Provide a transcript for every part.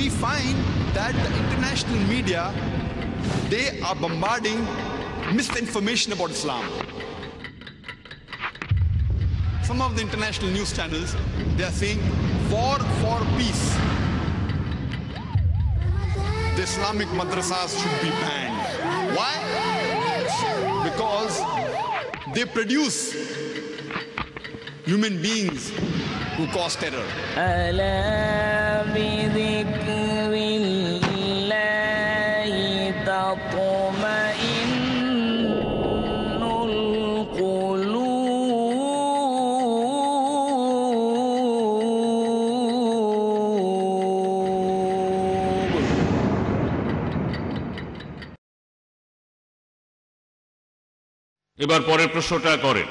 We find that the international media they are bombarding misinformation about islam. Some of the international news channels they are saying war for peace. The islamic madrasas should be banned. Why? Because they produce human beings who cause terror পরের প্রশ্নটা করেন।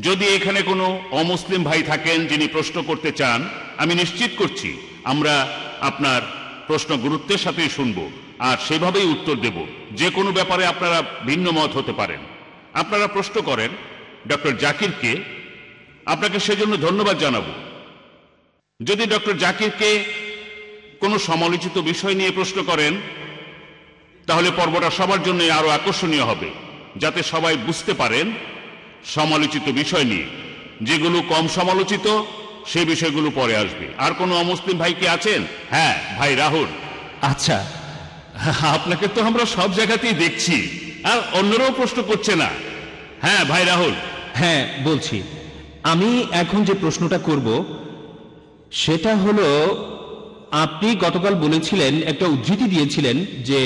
যদি এখানে কোনো অমুসলিম ভাই থাকেন যিনি প্রশ্ন করতে চান, আমি নিশ্চিত করছি আমরা আপনার প্রশ্ন গুরুত্বের সাথেই শুনব আর সেভাবেই উত্তর দেব। যে কোনো ব্যাপারে আপনারা ভিন্ন মত হতে পারেন। আপনারা প্রশ্ন করেন, ডক্টর জাকিরকে, আপনাকে সেজন্য ধন্যবাদ জানাব। যদি ডক্টর জাকিরকে কোনো সমালোচিত বিষয় নিয়ে প্রশ্ন করেন, তাহলে পর্বটা সবার জন্য আরও আকর্ষণীয় হবে। যাতে সবাই বুঝতে পারেন সমালোচিত বিষয় নিয়ে। যেগুলো কম সমালোচিত সে বিষয়গুলো পরে আসবে। আর কোনো অমুসলিম ভাই কি আছেন? হ্যাঁ ভাই রাহুল। আচ্ছা আপনাকে তো আমরা সব জায়গাতেই দেখছি। আর অন্যরাও প্রশ্ন করছে না। হ্যাঁ ভাই রাহুল। হ্যাঁ বলছি। আমি এখন যে প্রশ্নটা করব সেটা হলো আপনি গতকাল বলেছিলেন, একটা উদ্ধৃতি দিয়েছিলেন যে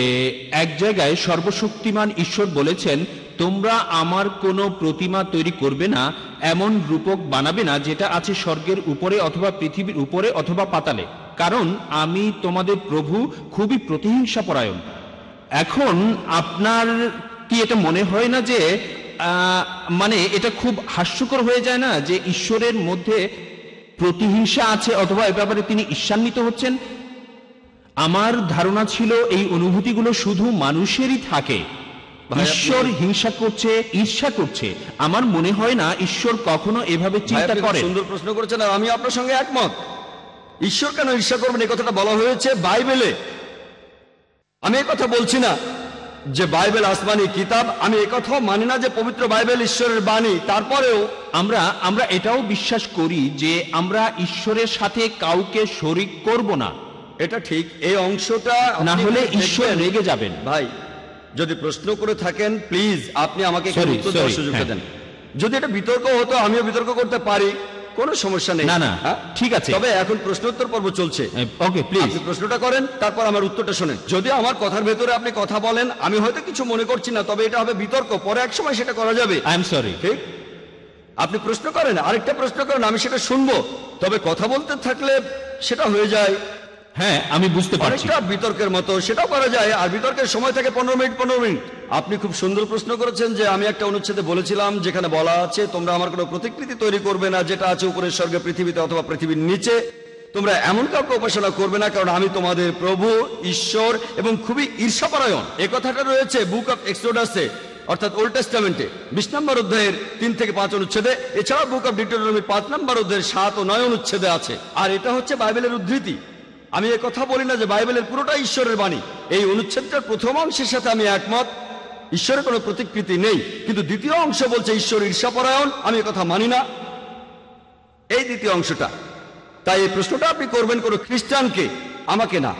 এক জায়গায় সর্বশক্তিমান ঈশ্বর বলেছেন, তোমরা আমার কোনো প্রতিমা তৈরি করবে না, এমন রূপক বানাবে না যেটা আছে স্বর্গের উপরে অথবা পৃথিবীর উপরে অথবা পাতালে। কারণ আমি তোমাদের প্রভু খুবই প্রতিহিংসা পরায়ণ এখন আপনার কি এটা মনে হয় না যে মানে এটা খুব হাস্যকর হয়ে যায় না যে ঈশ্বরের মধ্যে প্রতিহিংসা আছে অথবা এ ব্যাপারে তিনি ঈর্ষান্বিত হচ্ছেন? আমার ধারণা ছিল এই অনুভূতিগুলো শুধু মানুষেরই থাকে। ঈশ্বর হিংসা করছে ঈর্ষা করছে। আমার মনে হয় না ঈশ্বর কখনো এভাবে চিন্তা করে। সুন্দর প্রশ্ন করেছেন আর আমি আপনার সঙ্গে একমত। ঈশ্বর কেন ঈর্ষা করবেন? এই কথাটা বলা হয়েছে বাইবেলে। আমি এই কথা বলছি না। যে বাইবেল আসমানি কিতাব আমি এই কথাও মানি না যে পবিত্র বাইবেল ঈশ্বরের বাণী। তারপরেও আমরা আমরা এটাও বিশ্বাস করি যে আমরা ঈশ্বরের সাথে কাউকে শরিক করব না। এটা ঠিক। এই অংশটা না হলে। ঈশ্বর রেগে যাবেন। ভাই যদি প্রশ্ন করে থাকেন প্লিজ আপনি আমাকে হ্যাঁ। দেন। যদি এটা বিতর্ক হতো আমিও বিতর্ক করতে পারি। কোনো সমস্যা নেই। না, না, হ্যাঁ? ঠিক আছে। তবে এখন প্রশ্নোত্তর পর্ব চলছে। ওকে প্লিজ আপনি প্রশ্নটা করেন তারপর আমার উত্তরটা শোনেন। যদি আমার কথার ভেতরে আপনি কথা বলেন আমি হয়তো কিছু মনে করছি না তবে এটা হবে বিতর্ক। পরে এক সময় সেটা করা যাবে। আই এম সরি ঠিক? আপনি প্রশ্ন করেন আরেকটা প্রশ্ন করেন আমি সেটা শুনব। তবে কথা বলতে থাকলে সেটা হয়ে যায়। হ্যাঁ আমি বুঝতে পারছি। বিতর্কের মতো সেটাও করা যায়। আর বিতর্কের সময় থাকে পনেরো মিনিট পনেরো মিনিট। আপনি খুব সুন্দর প্রশ্ন করেছেন যে আমি একটা অনুচ্ছেদে বলেছিলাম যেখানে বলা আছে, তোমরা আমার কোনো প্রতিকৃতি তৈরি করবে না যেটা আছে উপরের স্বর্গে, পৃথিবীতে অথবা পৃথিবীর নিচে। তোমরা এমন কাউকে উপাসনা করবে না, কারণ আমি তোমাদের প্রভু, ঈশ্বর এবং খুবই ঈর্ষাপরায়ণ। এ কথাটা রয়েছে বুক অফ এক্সোডাসে, অর্থাৎ ওল্ড টেস্টামেন্টে, বিশ নম্বর অধ্যায়ের তিন থেকে পাঁচ অনুচ্ছেদে। এছাড়া বুক অফ ডিটোনমি পাঁচ নম্বর অধ্যায়ের সাত ও নয় অনুচ্ছেদে আছে। আর এটা হচ্ছে বাইবেলের উদ্ধৃতি। আমি কথা বলি না যে বাইবেলের পুরোটা ঈশ্বরের বাণী। এই অনুচ্ছেদটার প্রথম অংশের সাথে আমি একমত। ঈশ্বরের কোনো প্রতিকৃতি নেই, কিন্তু দ্বিতীয় অংশ বলছে ঈশ্বর ঈর্ষাপরায়ণ, আমি কথা মানি না। এই দ্বিতীয় অংশটা। তাই এই প্রশ্নটা আপনি করবেন কোনো খ্রিস্টানকে, আমাকে না।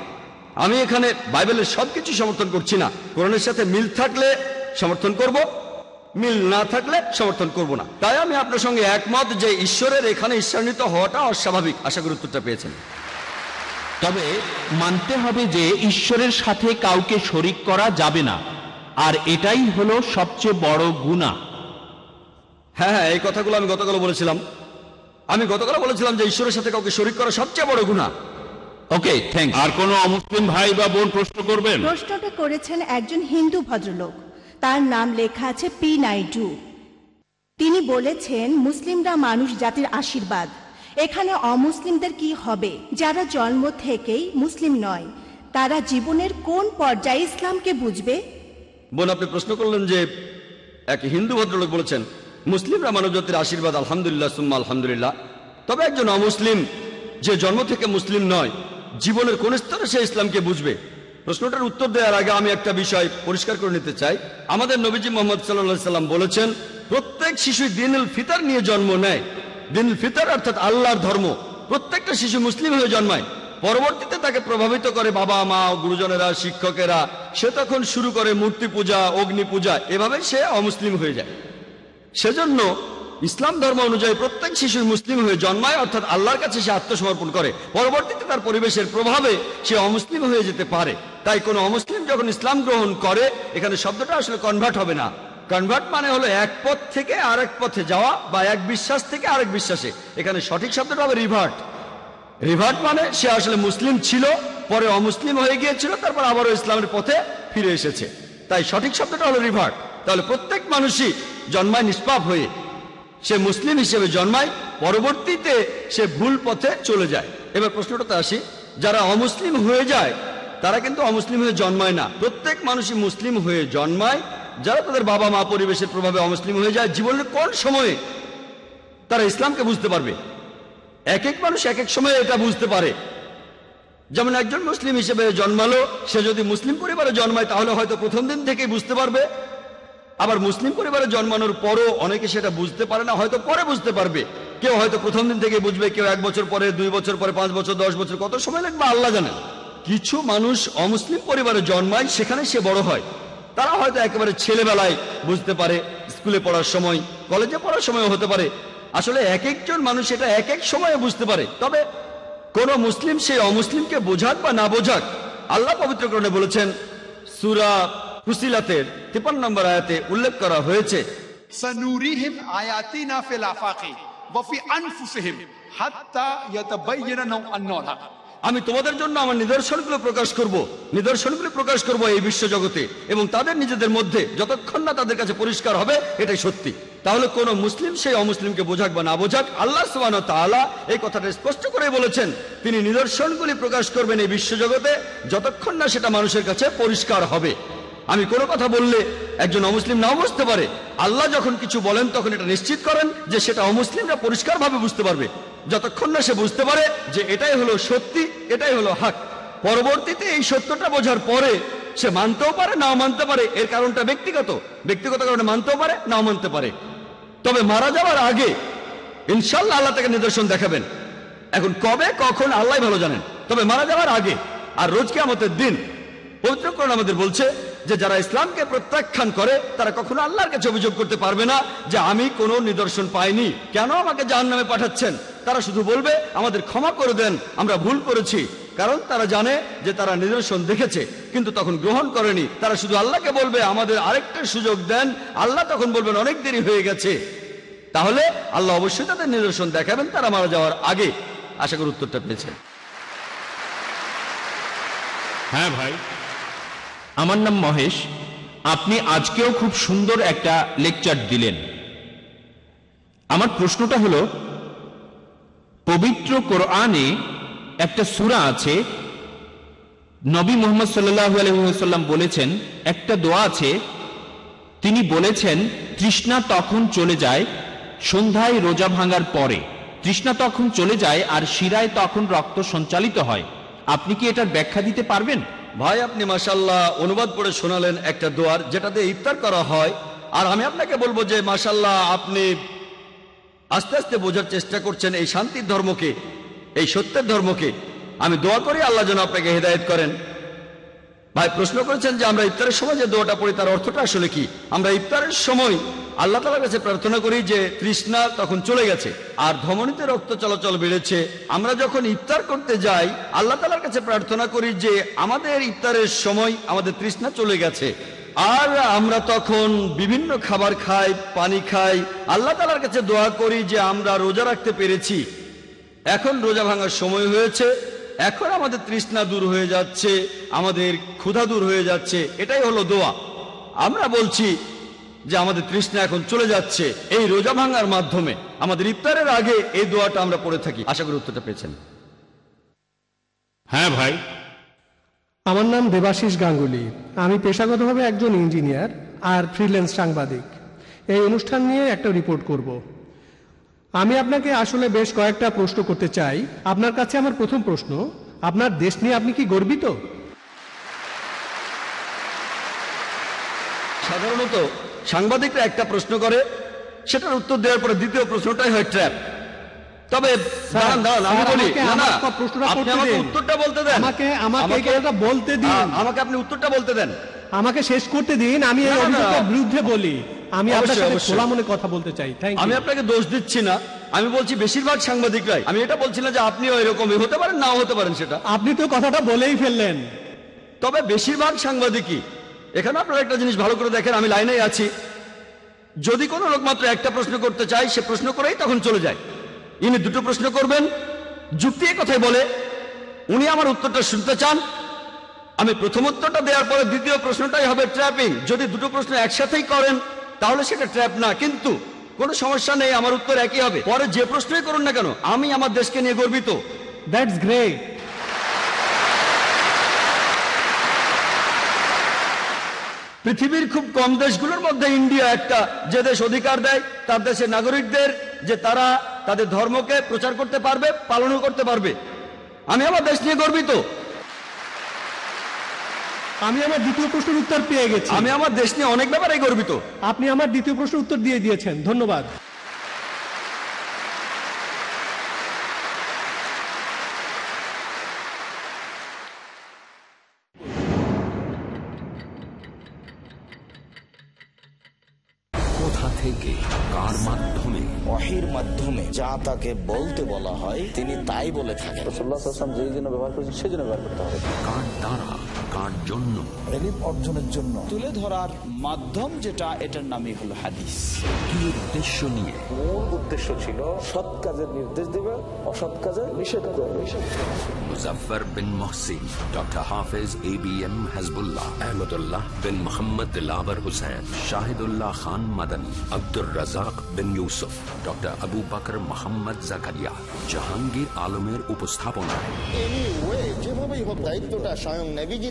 আমি এখানে বাইবেলের সবকিছু সমর্থন করছি না। কোরআনের সাথে মিল থাকলে সমর্থন করব, মিল না থাকলে সমর্থন করব না। তাই আমি আপনার সঙ্গে একমত যে ঈশ্বরের এখানে ঈশ্বরান্বিত হওয়াটা অস্বাভাবিক। আশা করি উত্তরটা পেয়েছেন। তবে মানতে হবে যে ঈশ্বরের সাথে কাউকে শরিক করা যাবে না। আর এটাই হলো সবচেয়ে বড় গুণা হ্যাঁ হ্যাঁ এই কথাগুলো আমি গতকাল বলেছিলাম। আমি গতকাল বলেছিলাম যে ঈশ্বরের সাথে কাউকে শরিক করা সবচেয়ে বড় গুণা ওকে থ্যাংক আর কোনো অমুসলিম ভাই বা বোন প্রশ্ন করবেন? প্রশ্নটা করেছেন একজন হিন্দু ভদ্রলোক। তার নাম লেখা আছে পি নাইডু। তিনি বলেছেন মুসলিমরা মানুষ জাতির আশীর্বাদ। এখানে অমুসলিমদের কি হবে? যারা জন্ম থেকেই মুসলিম নয় তারা জীবনের কোন পর্যায়ে ইসলামকে বুঝবে? বোন, আপনি প্রশ্ন করলেন যে এক হিন্দু ভদ্রলোক বলেছেন, মুসলিমরা মানবজাতির আশীর্বাদ, আলহামদুলিল্লাহ, সুম্মা আলহামদুলিল্লাহ। তবে একজন অমুসলিম যে জন্ম থেকে মুসলিম নয়, জীবনের কোন স্তরে সে ইসলামকে বুঝবে? প্রশ্নটার উত্তর দেওয়ার আগে আমি একটা বিষয় পরিষ্কার করে নিতে চাই। আমাদের নবীজি মোহাম্মদ সাল্লাহ সাল্লাম বলেছেন, প্রত্যেক শিশু দিনুল ফিতার নিয়ে জন্ম নেয়। দিনুল ফিতার অর্থাৎ আল্লাহর ধর্ম। প্রত্যেকটা শিশু মুসলিম হয়ে জন্মায়। পরবর্তীতে তাকে প্রভাবিত করে বাবা, মা গুরুজনেরা, শিক্ষকেরা। সে তখন শুরু করে মূর্তি পূজা, অগ্নি পূজা। এভাবে সে অমুসলিম হয়ে যায়। সেজন্য ইসলাম ধর্ম অনুযায়ী প্রত্যেক শিশু মুসলিম হয়ে জন্মায়, অর্থাৎ আল্লাহর কাছে সে আত্মসমর্পণ করে। পরবর্তীতে তার পরিবেশের প্রভাবে সে অমুসলিম হয়ে যেতে পারে। তাই কোনো অমুসলিম যখন ইসলাম গ্রহণ করে, এখানে শব্দটা আসলে কনভার্ট হবে না। কনভার্ট মানে হলো এক পথ থেকে আরেক পথে যাওয়া বা এক বিশ্বাস থেকে আরেক বিশ্বাসে। এখানে সঠিক শব্দটা হবে রিভার্ট রিভার্ট মানে সে আসলে মুসলিম ছিল, পরে অমুসলিম হয়ে গিয়েছিল, তারপর আবারও ইসলামের পথে ফিরে এসেছে। তাই সঠিক শব্দটা হলো রিভার্ট তাহলে প্রত্যেক মানুষই জন্মায় নিষ্পাপ হয়ে, সে মুসলিম হিসেবে জন্মায়, পরবর্তীতে সে ভুল পথে চলে যায়। এবার প্রশ্নটাতে আসি, যারা অমুসলিম হয়ে যায়, তারা কিন্তু অমুসলিম হয়ে জন্মায় না। প্রত্যেক মানুষই মুসলিম হয়ে জন্মায়, যারা তাদের বাবা মা পরিবেশের প্রভাবে অমুসলিম হয়ে যায়, জীবনের কোন সময়ে তারা ইসলামকে বুঝতে পারবে? এক এক মানুষ এক এক সময় এটা বুঝতে পারে। যেমন একজন মুসলিম হিসেবে জন্মালো, সে যদি মুসলিম পরিবারে জন্মায়, তাহলে হয়তো প্রথম দিন থেকেই বুঝতে পারবে। আবার মুসলিম পরিবারে জন্মানোর পরও অনেকে সেটা বুঝতে পারে না, হয়তো পরে বুঝতে পারবে। কেউ হয়তো প্রথম দিন থেকে বুঝবে, কেউ এক বছর পরে, দুই বছর পরে, পাঁচ বছর, দশ বছর, কত সময় লাগবে, আল্লাহ জানেন কিছু মানুষ অমুসলিম পরিবারে জন্মায়, সেখানে সে বড় হয়। তারা হয়তো একেবারে ছেলেবেলায় বুঝতে পারে, স্কুলে পড়ার সময়, কলেজে পড়ার সময় হতে পারে। আসলে এক একজন মানুষ এটা এক এক সময়ে বুঝতে পারে। তবে কোন মুসলিম সেই অমুসলিমকে বোঝাক বা না বোঝাক আল্লাহ পবিত্রকরণে বলেছেন সুরা ফুসিলাতের তিপান নম্বর আয়াতে উল্লেখ করা হয়েছে আমি তোমাদের জন্য আমার নিদর্শনগুলো প্রকাশ করব নিদর্শনগুলো প্রকাশ করব এই বিশ্ব জগতে এবং তাদের নিজেদের মধ্যে যতক্ষণ না তাদের কাছে পরিষ্কার হবে এটাই সত্যি। তাহলে কোন মুসলিম সেই অমুসলিমকে বোঝাক বা না বোঝাক, আল্লাহ সুবান তাআলা এই কথাটা স্পষ্ট করে বলেছেন। তিনি নিদর্শনগুলি প্রকাশ করবেন এই বিশ্বজগতে যতক্ষণ না সেটা মানুষের কাছে পরিষ্কার হবে। আমি কোনো কথা বললে একজন অমুসলিম নাও বুঝতে পারে। আল্লাহ যখন কিছু বলেন তখন এটা নিশ্চিত করেন যে সেটা অমুসলিমরা পরিষ্কারভাবে বুঝতে পারবে। যতক্ষণ না সে বুঝতে পারে যে এটাই হলো সত্যি, এটাই হলো হাক। পরবর্তীতে এই সত্যটা বোঝার পরে সে মানতেও পারে, নাও মানতে পারে। এর কারণটা ব্যক্তিগত। ব্যক্তিগত কারণে মানতেও পারে, নাও মানতে পারে। তবে মারা যাওয়ার আগে ইনশাল্লাহ আল্লাহ তাকে নিদর্শন দেখাবেন। এখন কবে, কখন আল্লাহ ভালো জানেন। তবে মারা যাওয়ার আগে আর রোজকে কেয়ামতের দিন পবিত্রকরণ আমাদের বলছে যে যারা ইসলামকে প্রত্যাখ্যান করে, তারা কখনো আল্লাহর কাছে অভিযোগ করতে পারবে না যে আমি কোনো নিদর্শন পাইনি। কেন আমাকে জাহান নামে পাঠাচ্ছেন? তারা শুধু বলবে, আমাদের ক্ষমা করে দেন, আমরা ভুল করেছি। কারণ তারা জানে যে তারা নিদর্শন দেখেছে, কিন্তু তখন গ্রহণ করেনি। তারা শুধু আল্লাহকে বলবে, আমাদের আরেকটা সুযোগ দেন। আল্লাহ তখন বলবেন, অনেক দেরি হয়ে গেছে। তাহলে আল্লাহ অবশ্যই তাদের নিদর্শন দেখাবেন, তারা মারা যাওয়ার আগে। আশা করি উত্তরটা পেয়েছেন। হ্যাঁ ভাই। আমার নাম মহেশ। আপনি আজকেও খুব সুন্দর একটা লেকচার দিলেন। আমার প্রশ্নটা হলো, পবিত্র কোরআনে একটা সূরা আছে, নবী মোহাম্মদ আলহিহাল্লাম বলেছেন, একটা দোয়া আছে, তিনি বলেছেন, তৃষ্ণা তখন চলে যায় সন্ধ্যায় রোজা ভাঙার পরে। তৃষ্ণা তখন চলে যায় আর শিরায় তখন রক্ত সঞ্চালিত হয়। আপনি কি এটার ব্যাখ্যা দিতে পারবেন? ভাই, আপনি মাসাল্লাহ অনুবাদ করে শোনালেন একটা দোয়ার, যেটাতে ইফতার করা হয়। আর আমি আপনাকে বলব যে মাসাল্লাহ আপনি আস্তে আস্তে বোঝার চেষ্টা করছেন এই শান্তির ধর্মকে। এই সত্যের ধর্মকে আমি দোয়া করি আল্লাহ যেন আপনাকে হেদায়েত করেন। ভাই, প্রশ্ন করেছেন যে আমরা ইফতারের সময় যে দোয়াটা পড়ি, তার অর্থটা আসলে কি? আমরা ইফতারের সময় আল্লাহ তালার কাছে প্রার্থনা করি যে তৃষ্ণা তখন চলে গেছে, আর ধমনীতে রক্ত চলাচল বেড়েছে। আমরা যখন ইফতার করতে যাই, আল্লাহ তালার কাছে প্রার্থনা করি যে আমাদের ইফতারের সময় আমাদের তৃষ্ণা চলে গেছে। আর আমরা তখন বিভিন্ন খাবার খাই, পানি খাই। আল্লাহ তালার কাছে দোয়া করি যে আমরা রোজা রাখতে পেরেছি। এখন রোজা ভাঙার সময় হয়েছে এখন আমাদের তৃষ্ণা দূর হয়ে যাচ্ছে আমাদের ক্ষুধা দূর হয়ে যাচ্ছে এটাই হলো দোয়া। আমরা বলছি যে আমাদের তৃষ্ণা এখন চলে যাচ্ছে এই রোজা ভাঙার মাধ্যমে। আমাদের ইফতারের আগে এই দোয়াটা আমরা পড়ে থাকি। আশা করি উত্তরটা পেয়েছেন। হ্যাঁ ভাই। আমার নাম দেবাশিস গাঙ্গুলি। আমি পেশাগতভাবে একজন ইঞ্জিনিয়ার আর ফ্রিল্যান্স সাংবাদিক। এই অনুষ্ঠান নিয়ে একটা রিপোর্ট করব। আমি আপনাকে আসলে বেশ কয়েকটা প্রশ্ন করতে চাই। আপনার কাছে আমার প্রথম প্রশ্ন আপনার দেশ নিয়ে আপনি কি গর্বিত? সাধারণত সাংবাদিকরা একটা প্রশ্ন করে সেটার উত্তর দেওয়ার পরে দ্বিতীয় প্রশ্নটাই হয় ট্র্যাপ। তবে দাঁড়ান দাঁড়ান আমি বলি আমাকে না না প্রশ্নটা আপনি আমাকে উত্তরটা বলতে দেন। আমাকে- আমাকে বলতে দিন। আমাকে আপনি উত্তরটা বলতে দেন। আমাকে শেষ করতে দিন আমি বিরুদ্ধে বলি। আমি আপনার সাথে খোলা মনে কথা বলতে চাই। আমি আপনাকে দোষ দিচ্ছি না। আমি বলছি বেশিরভাগ সাংবাদিকরাই। আমি এটা বলছি না যে আপনিও এরকমই। হতে পারেন নাও হতে পারেন সেটা। আপনি তো কথাটা বলেই ফেললেন। তবে বেশিরভাগ সাংবাদিকই এখানে আপনারা একটা জিনিস ভালো করে দেখেন আমি লাইনেই আছি। যদি কোনো লোক মাত্র একটা প্রশ্ন করতে চায় সে প্রশ্ন করেই তখন চলে যায়। ইনি দুটো প্রশ্ন করবেন যুক্তি কথাই বলে উনি আমার উত্তরটা শুনতে চান। আমি প্রথম উত্তরটা দেওয়ার পরে দ্বিতীয় প্রশ্নটাই হবে ট্র্যাপিং। যদি দুটো প্রশ্ন একসাথেই করেন তাহলে সেটা ট্র্যাপ না। কিন্তু কোনো সমস্যা নেই আমার উত্তর একই হবে। পরে যে প্রশ্নই করুন না কেন আমি আমার দেশকে নিয়ে গর্বিত। দ্যাটস গ্রেট পৃথিবীর খুব কম দেশগুলোর মধ্যে ইন্ডিয়া একটা। যে দেশ অধিকার দেয় তার দেশের নাগরিকদের যে তারা তাদের ধর্মকে প্রচার করতে পারবে পালনও করতে পারবে। আমি আমার দেশ নিয়ে গর্বিত। আমি আমার দ্বিতীয় প্রশ্নের উত্তর পেয়ে গেছি। আমি আমার দেশ নিয়ে অনেক ব্যাপারে গর্বিত। আপনি আমার দ্বিতীয় প্রশ্নের উত্তর দিয়ে দিয়েছেন। ধন্যবাদ। কোথা থেকে কার মাধ্যমে ওয়াহির মাধ্যমে যা তাকে বলতে বলা হয় তিনি তাই বলে থাকেন। যেই জন্য ব্যবহার করেছেন সেই জন্য ব্যবহার করতে হবে। কার দ্বারা কার জন্য। অর্জনের জন্য। তুলে ধরার মাধ্যম যেটা এটার নামই হলো হাদিস। কি উদ্দেশ্য নিয়ে? মূল উদ্দেশ্য ছিল সৎ কাজের নির্দেশ দিবে অসৎ কাজের নিষেধ করবে। Muzaffar bin Mohsin doctor Hafez A B M Hasbullah Ahmadullah bin Mohammad Dilwar Hussain Shahidullah Khan Madani Abdur Razzak bin Yusuf doctor Abu Bakar Mohammad Zakaria. Jahangir আলমের উপস্থাপনায়। যেভাবেই হোক দায়িত্বটা স্বয়ং নেভিজি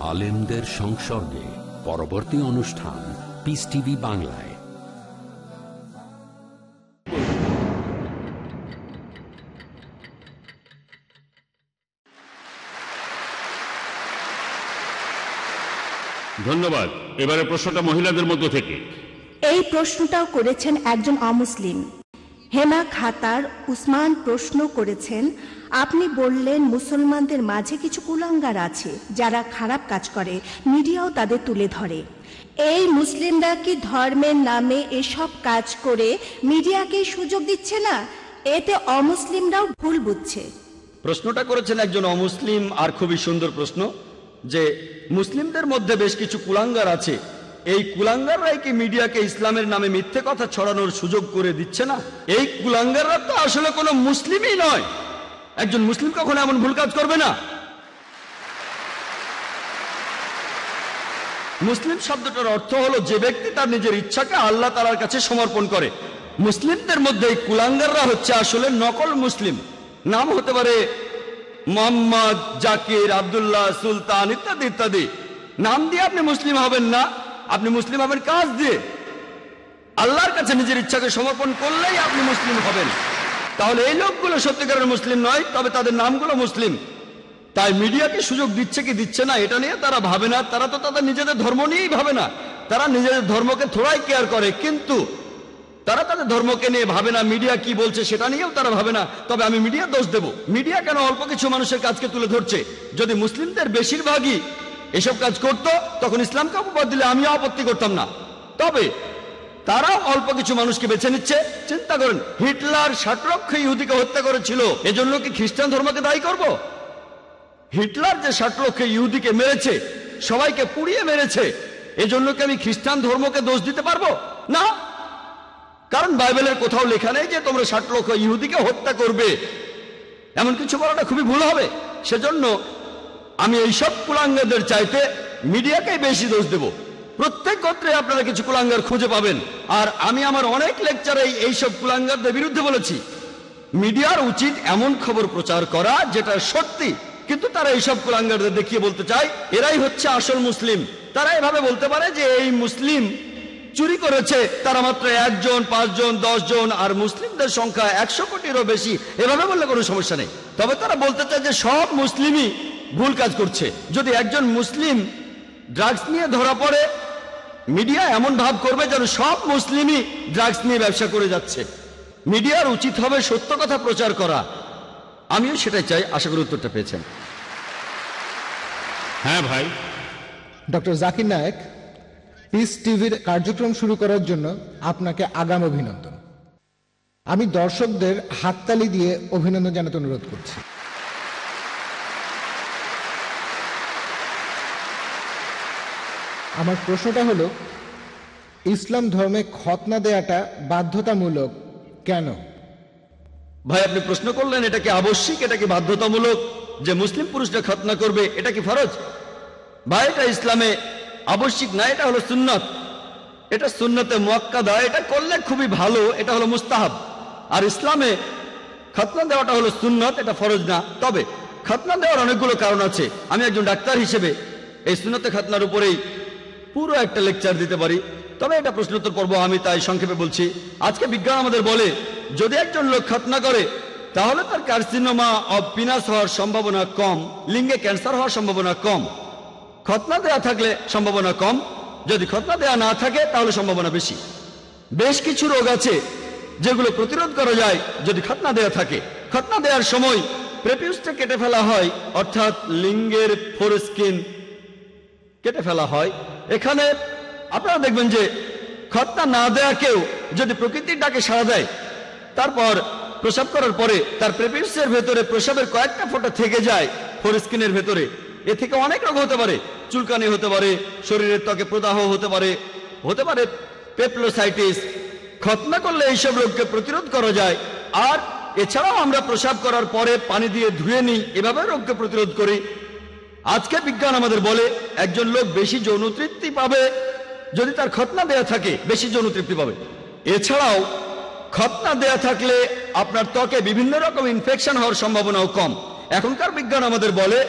আলেমদের সংসর্গে পরবর্তী অনুষ্ঠান পিস টিভি বাংলায়। ধন্যবাদ। এবারে প্রশ্নটা মহিলাদের মধ্য থেকে। এই প্রশ্নটাও করেছেন একজন অমুসলিম। হেমা খাতার উসমান প্রশ্ন করেছেন আপনি বললেন মুসলমানদের মাঝে কিছু কুলাঙ্গার আছে, যারা খারাপ কাজ করে, মিডিয়াও তাদের তুলে ধরে। এই মুসলিমরা কি ধর্মের নামে এসব কাজ করে, মিডিয়াকে সুযোগ দিচ্ছে না? এতে অমুসলিমরাও ভুল বুঝছে। প্রশ্নটা করেছেন একজন অমুসলিম, আর খুবই সুন্দর প্রশ্ন, যে মুসলিমদের মধ্যে বেশ কিছু কুলাঙ্গার আছে। এই কুলাঙ্গাররাই কি মিডিয়াকে ইসলামের নামে মিথ্যে কথা ছড়ানোর সুযোগ করে দিচ্ছে না? এই কুলাঙ্গাররা তো আসলে কোনো মুসলিমই নয়। একজন মুসলিম কখনো এমন ভুল কাজ করবে না। মুসলিম শব্দটার অর্থ হলো যে ব্যক্তি তার নিজের ইচ্ছাকে আল্লাহ তালার কাছে সমর্পণ করে। মুসলিমদের মধ্যে এই কুলাঙ্গাররা হচ্ছে আসলে নকল মুসলিম। নাম হতে পারে মোহাম্মদ, জাকির, আব্দুল্লাহ, সুলতান ইত্যাদি ইত্যাদি। নাম দিয়ে আপনি মুসলিম হবেন না। আপনি মুসলিম হবেন কাজ দিয়ে। আল্লাহর কাছে নিজের ইচ্ছাকে সমর্পণ করলেই আপনি মুসলিম হবেন। তাহলে এই লোকগুলো সত্যিকারের মুসলিম নয়, তবে তাদের নামগুলো মুসলিম। তাই মিডিয়াকে সুযোগ দিচ্ছে কি দিচ্ছে না, এটা নিয়ে তারা ভাবে না। তারা তো তাদের নিজেদের ধর্ম নিয়েই ভাবে না। তারা নিজেদের ধর্মকে থোড়াই কেয়ার করে, কিন্তু তারা তাদের ধর্মকে নিয়ে ভাবে না মিডিয়া কি বলছে সেটা নিয়েও তারা ভাবে না। তবে আমি মিডিয়া দোষ দেব। মিডিয়া কেন অল্প কিছু মানুষের কাজকে তুলে ধরছে? যদি মুসলিমদের বেশিরভাগই এসব কাজ করত, তখন ইসলামকে অপবাদ দিলে আমিও আপত্তি করতাম না। তবে তারাও অল্প কিছু মানুষকে বেছে নিচ্ছে। চিন্তা করেন, হিটলার ষাট লক্ষ ইহুদিকে হত্যা করেছিল, এজন্য কি খ্রিস্টান ধর্মকে দায়ী করব? হিটলার যে ষাট লক্ষ ইহুদিকে মেরেছে, সবাইকে পুড়িয়ে মেরেছে, এজন্য কি আমি খ্রিস্টান ধর্মকে দোষ দিতে পারব? না। কারণ বাইবেলের কোথাও লেখা নেই যে তোমরা ষাট লক্ষ ইহুদিকে হত্যা করবে। এমন কিছু করাটা খুবই ভুল হবে। সেজন্য আমি এইসব কুলাঙ্গাদের চাইতে মিডিয়াকেই বেশি দোষ দেব। প্রত্যেক গোত্রে আপনারা কিছু কুলাঙ্গার খুঁজে পাবেন। আর আমি আমার অনেক লেকচারে এইসব কুলাঙ্গারদের বিরুদ্ধে বলেছি। মিডিয়ার উচিত এমন খবর প্রচার করা যেটা সত্যি। কিন্তু তারা এইসব কুলাঙ্গারদের দেখিয়ে বলতে চায়, এরাই হচ্ছে আসল মুসলিম। তারা এভাবে বলতে পারে যে এই মুসলিম চুরি করেছে, তারা মাত্র একজন, পাঁচজন জন আর মুসলিমদের সংখ্যা একশো কোটিরও বেশি। এভাবে বললে কোনো সমস্যা নেই। তবে তারা বলতে চায় যে সব মুসলিমই ভুল কাজ করছে। যদি একজন মুসলিম ড্রাগস নিয়ে ধরা পড়ে মিডিয়া এমন ভাব করবে যেন সব মুসলিমই ড্রাগস নিয়ে ব্যবসা করে যাচ্ছে। মিডিয়ার উচিত হবে সত্য কথা প্রচার করা। আমিও সেটাই চাই আশা করি উত্তরটা পেয়েছেন। হ্যাঁ ভাই। ডক্টর জাকির নায়েক পিস টিভির কার্যক্রম শুরু করার জন্য আপনাকে আগাম অভিনন্দন। আমি দর্শকদের হাততালি দিয়ে অভিনন্দন জানাতে অনুরোধ করছি। আমার প্রশ্নটা হলো, ইসলাম ধর্মে খতনা দেয়াটা বাধ্যতামূলক কেন? ভাই, আপনি প্রশ্ন করলেন, এটা কি আবশ্যিক, এটা কি বাধ্যতামূলক? যে মুসলিম পুরুষরা খতনা করবে, এটা কি ফরজ? ভাই, এটা ইসলামে আবশ্যিক না, এটা হলো সুন্নত। এটা সুন্নতে মোয়াক্কাদা, এটা করলে খুবই ভালো, এটা হলো মুস্তাহাব। আর ইসলামে খতনা দেওয়াটা হলো সুন্নত, এটা ফরজ না। তবে খতনা দেওয়ার অনেকগুলো কারণ আছে। আমি একজন ডাক্তার হিসেবে এই সুন্নতে খতনার উপরেই পুরো একটা লেকচার দিতে পারি। তবে এটা প্রশ্নোত্তর পর্ব আমি তাই সংক্ষেপে বলছি। আজকে বিজ্ঞান আমাদের বলে, যদি একজন লোক খতনা করে, তাহলে তার কার্সিনোমা অব পিনাস হওয়ার সম্ভাবনা কম, লিঙ্গে ক্যান্সার হওয়ার সম্ভাবনা কম। খতনা দেয়া থাকলে সম্ভাবনা কম, যদি খতনা দেয়া না থাকে, তাহলে সম্ভাবনা বেশি। বেশ কিছু রোগ আছে, যেগুলো প্রতিরোধ করা যায় যদি খতনা দেয়া থাকে। খতনা দেওয়ার সময় প্রেপিউসটা কেটে ফেলা হয়, অর্থাৎ লিঙ্গের ফোর স্কিন কেটে ফেলা হয়। এখানে আপনারা দেখবেন যে খতনা না দেয়া কেউ যদি প্রকৃতির ডাকে সাড়া দেয়, তারপর প্রসাব করার পরে তার প্রেপিউসের ভেতরে প্রসাবের কয়েকটা ফোঁটা থেকে যায় ফোরস্কিনের ভেতরে। এ থেকে অনেক রোগ হতে পারে, চুলকানি হতে পারে, শরীরের ত্বকে প্রদাহ হতে পারে হতে পারে পেপলোসাইটিস খতনা করলে এইসব রোগকে প্রতিরোধ করা যায়। আর এছাড়াও আমরা প্রসাব করার পরে পানি দিয়ে ধুয়ে নিই, এভাবে রোগকে প্রতিরোধ করি। আজকে বিজ্ঞান আমাদের বলে, একজন লোক বেশি যৌন তৃপ্তি পাবে যদি তার খতনা দেয়া থাকে, বেশি যৌন তৃপ্তি পাবে। এছাড়াও খতনা দেয়া থাকলে আপনার ত্বকে বিভিন্ন রকম ইনফেকশন হওয়ার সম্ভাবনাও কম। এখনকার বিজ্ঞান আমাদের বলে,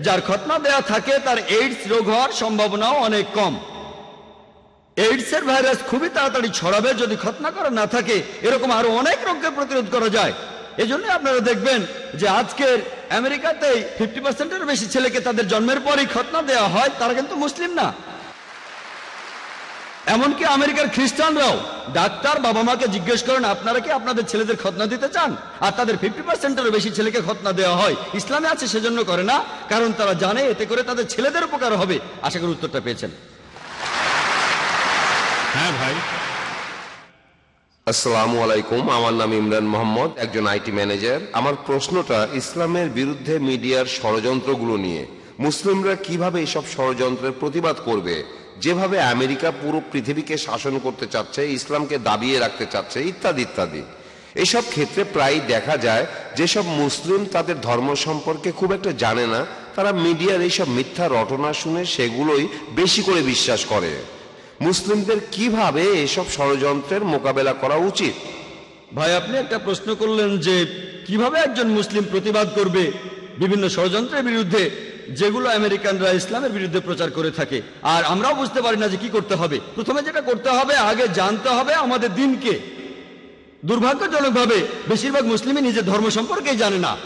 যার খতনা দেয়া থাকে, তার এইডস রোগ হওয়ার সম্ভাবনাও অনেক কম। এইডস এর ভাইরাস খুবই তাড়াতাড়ি ছড়াবে, যদি খতনা করা না থাকে, এরকম আরও অনেক রোগকে প্রতিরোধ করা যায়। এজন্য আপনারা দেখবেন যে আজকের আমেরিকাতেই ফিফটি পার্সেন্টের বেশি ছেলেকে তাদের জন্মের পরই খতনা দেওয়া হয়, তারা কিন্তু মুসলিম না। এমনকি আমেরিকার খ্রিস্টানরাও ডাক্তার বাবা মাকে জিজ্ঞেস করেন, আপনারা কি আপনাদের ছেলেদের খতনা দিতে চান? আর তাদের ফিফটি পার্সেন্টেরও বেশি ছেলেকে খতনা দেওয়া হয়। ইসলামে আছে সেজন্য করে না, কারণ তারা জানে এতে করে তাদের ছেলেদের উপকার হবে। আশা করি উত্তরটা পেয়েছেন। হ্যাঁ ভাই। আসসালামু আলাইকুম, আমার নাম ইমরান মোহাম্মদ, একজন আইটি ম্যানেজার। আমার প্রশ্নটা ইসলামের বিরুদ্ধে মিডিয়ার ষড়যন্ত্রগুলো নিয়ে। মুসলিমরা কীভাবে এসব ষড়যন্ত্রের প্রতিবাদ করবে? যেভাবে আমেরিকা পুরো পৃথিবীকে শাসন করতে চাচ্ছে, ইসলামকে দাবিয়ে রাখতে চাচ্ছে, ইত্যাদি ইত্যাদি। এসব ক্ষেত্রে প্রায় দেখা যায়, যেসব মুসলিম তাদের ধর্ম সম্পর্কে খুব একটা জানে না, তারা মিডিয়ার এইসব মিথ্যা রটনা শুনে সেগুলোই বেশি করে বিশ্বাস করে। মুসলিমদের কীভাবে এসব ষড়যন্ত্রের মোকাবেলা করা উচিত? ভাই, আপনি একটা প্রশ্ন করলেন যে কীভাবে একজন মুসলিম প্রতিবাদ করবে বিভিন্ন ষড়যন্ত্রের বিরুদ্ধে, যেগুলো আমেরিকানরা ইসলামের বিরুদ্ধে প্রচার করে থাকে। আর আমরাও বুঝতে পারি না যে কি করতে হবে। প্রথমে যেটা করতে হবে, আগে জানতে হবে আমাদের দিনকে। দুর্ভাগ্যজনকভাবে বেশিরভাগ মুসলিমই নিজের ধর্ম সম্পর্কেই জানে না।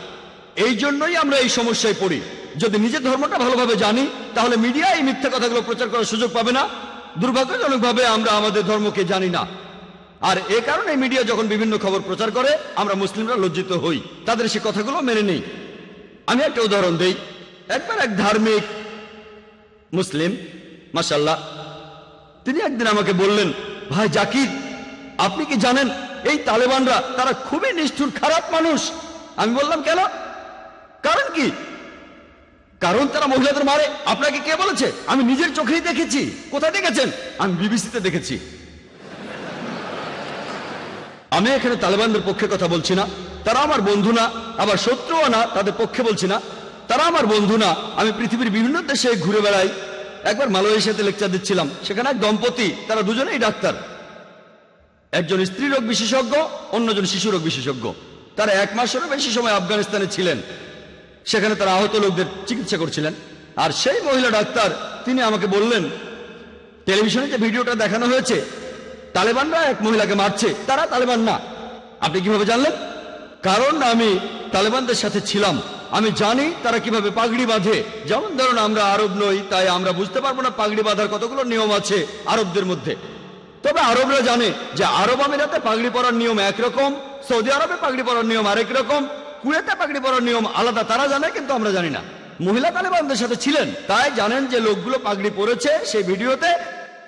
এই জন্যই আমরা এই সমস্যায় পড়ি। যদি নিজের ধর্মটা ভালোভাবে জানি, তাহলে মিডিয়া এই মিথ্যা কথাগুলো প্রচার করার সুযোগ পাবে না। দুর্ভাগ্যজনকভাবে আমরা আমাদের ধর্মকে জানি না। আর এ কারণে মিডিয়া যখন বিভিন্ন খবর প্রচার করে, আমরা মুসলিমরা লজ্জিত হই। তাদের সে কথাগুলো মেনে নেই। আমি একটা উদাহরণ দেই। একবার এক ধার্মিক মুসলিম মাসাল্লাহ তিনি একদিন আমাকে বললেন, ভাই জাকির, আপনি কি জানেন, এই তালেবানরা, তারা খুবই নিষ্ঠুর, খারাপ মানুষ? আমি বললাম, কেন? কারণ কি? কারণ তারা মহিলাদের মারে। আপনাকে কে বলেছে? আমি নিজের চোখেই দেখেছি। কোথায় দেখেছেন? আমি বিবিসিতে দেখেছি। আমি এখানে তালেবানদের পক্ষে কথা বলছি না। তারা আমার বন্ধু না, আবার শত্রুও না, তাদের পক্ষে বলছি না। তারা আমার বন্ধু না, আমি পৃথিবীর বিভিন্ন দেশে ঘুরে বেড়াই। একবার মালয়েশিয়াতে লেকচার দিচ্ছিলাম, সেখানে এক দম্পতি, তারা দুজনেই ডাক্তার। একজন স্ত্রী রোগ বিশেষজ্ঞ, অন্যজন শিশু রোগ বিশেষজ্ঞ। তারা এক মাসেরও বেশি সময় আফগানিস্তানে ছিলেন। সেখানে তারা আহত লোকদের চিকিৎসা করছিলেন। আর সেই মহিলা ডাক্তার, তিনি আমাকে বললেন, টেলিভিশনে যে ভিডিওটা দেখানো হয়েছে, তালেবানরা এক মহিলাকে মারছে। তারা তালেবান না। আপনি কীভাবে জানলেন? কারণ আমি তালেবানদের সাথে ছিলাম। আমি জানি তারা কীভাবে পাগড়ি বাঁধে। যেমন ধরুন, আমরা আরব নই, তাই আমরা বুঝতে পারব না পাগড়ি বাঁধার কতগুলো নিয়ম আছে আরবদের মধ্যে। তবে আরবরা জানে যে আরব আমিরাতে পাগড়ি পরার নিয়ম একরকম, সৌদি আরবে পাগড়ি পরার নিয়ম আরেক রকম কুয়েতে পাগড়ি পরার নিয়ম আলাদা, তারা জানে, কিন্তু আমরা জানি না। মহিলা তালেবানদের সাথে ছিলেন, তাই জানেন যে লোকগুলো পাগড়ি পরেছে, সেই ভিডিওতে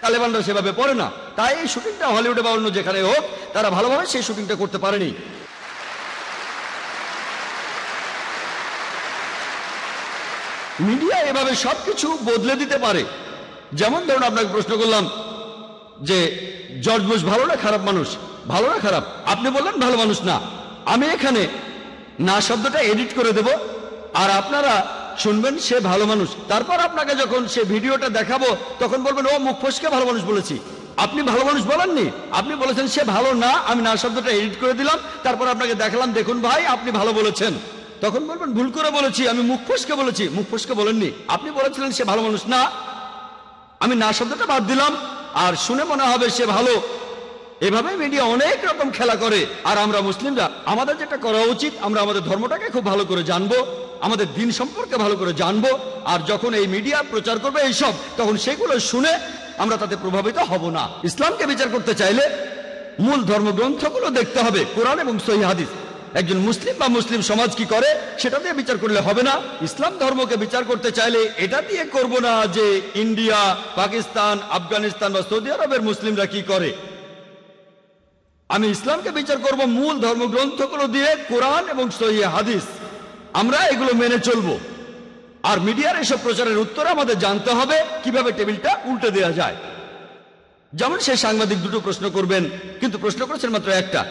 তালেবানরা সেভাবে পড়ে না। তাই এই শুটিংটা হলিউডে বা অন্য যেখানে হোক, তারা ভালোভাবে সেই শুটিংটা করতে পারেনি। মিডিয়া এভাবে সবকিছু বদলে দিতে পারে। যেমন ধরুন আপনাকে প্রশ্ন করলাম যে, জর্জ বুশ ভালো না খারাপ মানুষ? ভালো না খারাপ। আপনি বললেন, ভালো মানুষ না। আমি এখানে না শব্দটা এডিট করে দেব। আর আপনারা শুনবেন সে ভালো মানুষ। তারপর আপনাকে যখন সে ভিডিওটা দেখাবো, তখন বলবেন, ও, মুখ ফসকে ভালো মানুষ বলেছি। আপনি ভালো মানুষ বলেননি? আপনি বলেছেন, সে ভালো না, আমি না শব্দটা এডিট করে দিলাম, তারপর আপনাকে দেখালাম, দেখুন ভাই, আপনি ভালো বলেছেন। তখন বলবেন, ভুল করে বলেছি, আমি মুখ ফসকে বলেছি। মুখ ফসকে বলেননি। আপনি বলেছিলেন, সে ভালো মানুষ না, আমি না শব্দটা বাদ দিলাম। আর শুনে মনে হবে সে ভালো। এভাবে মিডিয়া অনেক রকম খেলা করে। আর আমরা মুসলিমরা, আমাদের যেটা করা উচিত, আমরা আমাদের ধর্মটাকে খুব ভালো করে জানব, আমাদের দিন সম্পর্কে ভালো করে জানব, আর যখন এই মিডিয়া প্রচার করবে এইসব, তখন সেগুলো শুনে আমরা তাতে প্রভাবিত হব না। ইসলামকে বিচার করতে চাইলে মূল ধর্মগ্রন্থগুলো দেখতে হবে, কোরআন এবং সহি হাদিস। একজন মুসলিম বা মুসলিম সমাজ কি করে, সেটা দিয়ে বিচার করলে হবে না। ইসলাম ধর্মকে বিচার করতে চাইলে এটা দিয়ে করব না যে ইন্ডিয়া, পাকিস্তান, আফগানিস্তান বা সৌদি আরবের মুসলিমরা কি করে। আমি ইসলামকে বিচার করব মূল ধর্মগ্রন্থগুলো দিয়ে কোরআন এবং সহি হাদিস। আমরা এগুলো মেনে চলবো। আর মিডিয়ার এসব প্রচারের উত্তর আমাদের জানতে হবে, কীভাবে টেবিলটা উল্টে দেওয়া যায়। যেমন সে সাংবাদিক দুটো প্রশ্ন করবেন, কিন্তু প্রশ্ন করেছেন মাত্র একটা।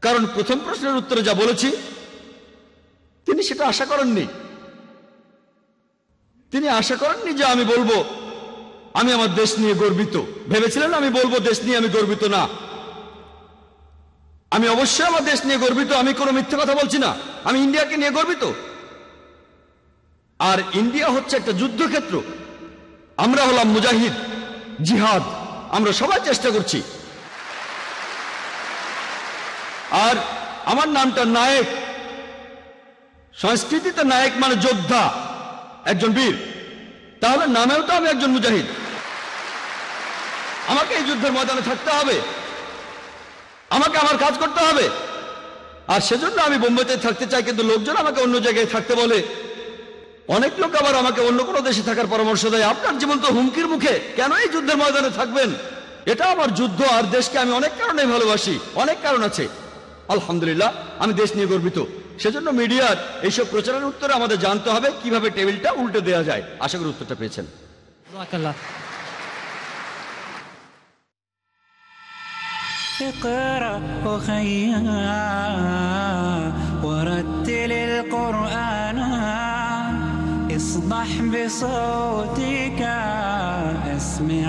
কারণ প্রথম প্রশ্নের উত্তরে যা বলেছি, তিনি সেটা আশা করেননি। তিনি আশা করেননি যে আমি বলব, আমি আমার দেশ নিয়ে গর্বিত। ভেবেছিলেন আমি বলব, দেশ নিয়ে আমি গর্বিত না। আমি অবশ্যই আমার দেশ নিয়ে গর্বিত, আমি কোনো মিথ্যে কথা বলছি না। আমি ইন্ডিয়াকে নিয়ে গর্বিত। আর ইন্ডিয়া হচ্ছে একটা যুদ্ধক্ষেত্র। আমরা হলাম মুজাহিদ, জিহাদ। আমরা সবাই চেষ্টা করছি। আর আমার নামটা নায়ক। সংস্কৃতিতে নায়ক মানে যোদ্ধা, একজন বীর। তাহলে নামেও তো আমি একজন মুজাহিদ। আমাকে এই যুদ্ধের ময়দানে থাকতে হবে। আমাকে আমার কাজ করতে হবে। আর সেজন্য আমি বোম্বেতে থাকতে চাই, কিন্তু লোকজন আমাকে অন্য জায়গায় থাকতে বলে। অনেক লোক আবার আমাকে অন্য কোনো দেশে থাকার পরামর্শ দেয়। আপনার জীবন তো হুমকির মুখে কেন এই যুদ্ধের ময়দানে থাকবেন? এটা আমার যুদ্ধ, আর দেশকে আমি অনেক কারণে ভালোবাসি, অনেক কারণ আছে। আলহামদুলিল্লাহ, আমি দেশ নিয়ে গর্বিত। সেজন্য মিডিয়ার এইসব প্রচারের উত্তরে আমাদের জানতে হবে কীভাবে টেবিলটা উল্টে দেওয়া যায়। আশা করি উত্তরটা পেয়েছেন। اقرأ أخيا ورتل القرآن. اصبح بصوتك اسمع